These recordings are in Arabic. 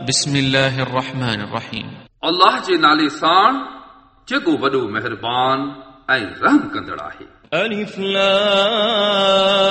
بسم الله الرحمن الرحيم अल्लाह जे नाले साण जेको वॾो महिरबान ऐं रहम कंदड़ आहे ألف لام را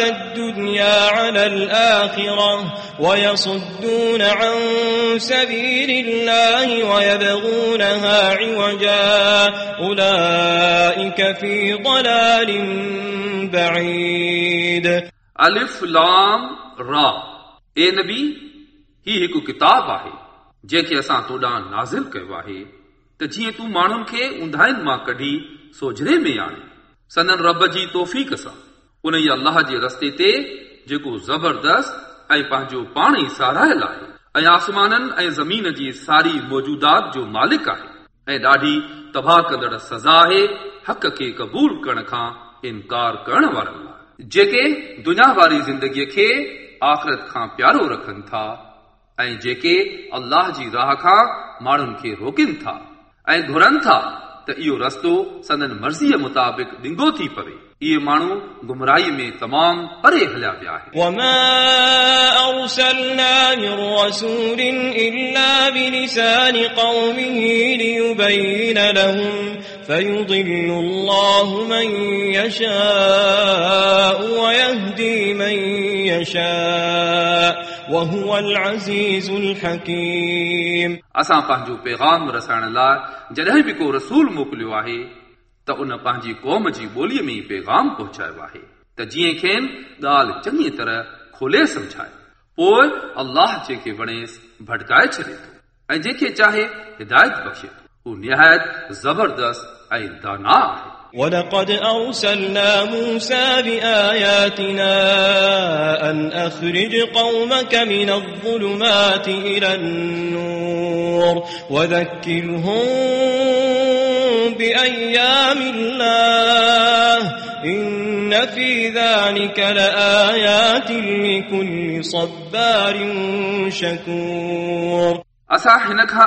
الدنيا على الآخرة ويصدون عن سبيل الله ويبغونها عوجا أولئك في ضلال بعيد अलिफ लाम रा ए नबी ही हिकु किताब आहे जंहिंखे असां तो ॾांहुं नाज़िल कयो आहे त जीअं तूं माण्हुनि खे उंधाइनि मां कढी सोझरे में आणे सनन रब जी तौफ़ीक़ सां उन ई अलाह जे रस्ते ते जेको ज़बरदस्त ऐं पंहिंजो पाण ई सारायल आहे ऐं आसमाननि ऐं ज़मीन जी सारी मौजूदात जो मालिक आहे ऐं ॾाढी तबाह कंदड़ सज़ा आहे हक़ खे क़बूल करण खां इनकार करण वारनि लाइ जेके दुनिया वारी ज़िंदगीअ खे आख़िरत खां प्यारो रखनि था ऐं जेके अल्लाह जी राह खां माण्हुनि खे रोकनि था ऐं घुरनि था त इहो रस्तो संदन मर्ज़ीअ मुताबिक़ ॾिंगो थी पवे इहे माण्हू गुमराही में तमामु परे हलिया विया आहिनि وما أرسلنا من رسول إلا بلسان قومه ليبين لهم فيضل الله من يشاء ويهدي من يشاء وهو العزيز الحكيم असां पंहिंजो पैगाम रसाइण लाइ जॾहिं बि को रसूल मोकिलियो आहे त उन पंहिंजी क़ौम जी ॿोलीअ में ई पैगाम पहुचायो आहे त जीअं खेनि ॻाल्हि चङी तरह खोले सम्झाए पोइ अल्लाह जंहिंखे वणेसि भटकाए छॾे थो ऐं जंहिंखे चाहे हिदायत बख़्शे थो हू निहायत ज़बरदस्त ऐं दाना आहे ولقد أرسلنا موسى بآياتنا أن أخرج قومك من الظلمات إلى النور وذكرهم بأيام الله إن في ذلك لآيات لكل صبار شكور असां हिन खां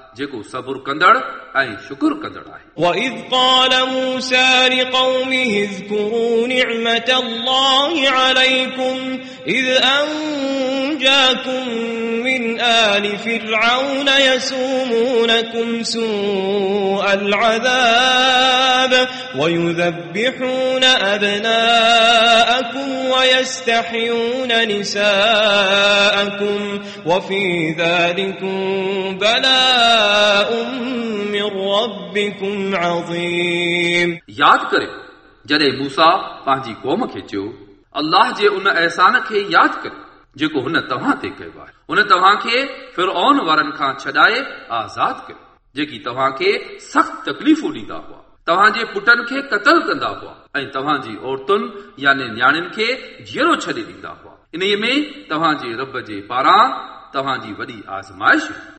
जेको सबुर कंदड़ ऐं शुकुर कंदड़ आहे وإذ قال موسى لقومه اذكروا نعمة الله عليكم إذ أنجاكم من آل فرعون يسومونكم سوء العذاب ويذبحون أبناءكم ويستحيون نساءكم وفي ذلكم بلاء من ربكم عظيم यादि करे जॾहिं मूसा पंहिंजी क़ौम खे चयो अल्लाह जे उन अहसान खे यादि करे जेको हुन तव्हां ते कयो आहे हुन तव्हां खे फिरऔन वारनि खां छॾाए आज़ाद कयो जेकी तव्हां खे सख़्त तकलीफ़ूं ॾींदा हुआ तव्हांजे पुटनि खे क़तल कंदा हुआ ऐं तव्हांजी औरतुनि यानी न्याणियुनि खे जीअरो छॾे ॾींदा हुआ इन में तव्हांजे रब जे पारां तव्हांजी वॾी आज़माइश हुई